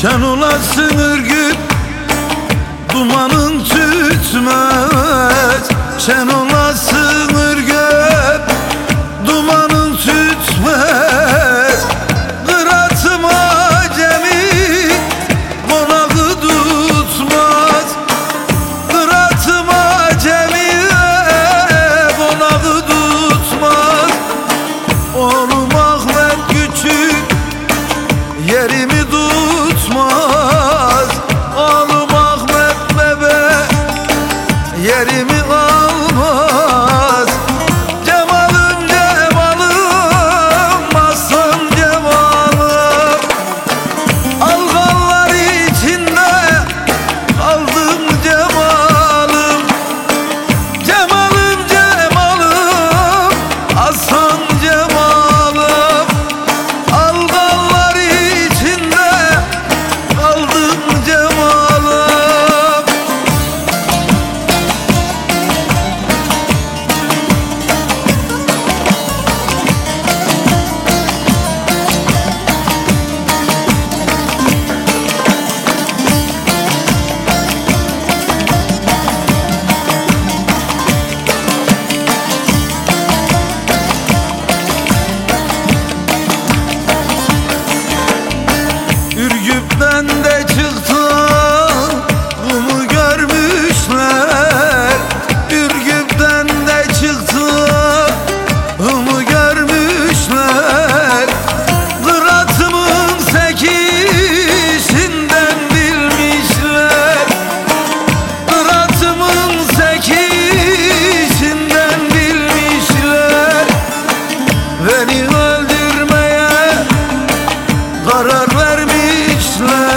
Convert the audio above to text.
Şen olasın ırgıp Dumanın tütmez. Şen vermişler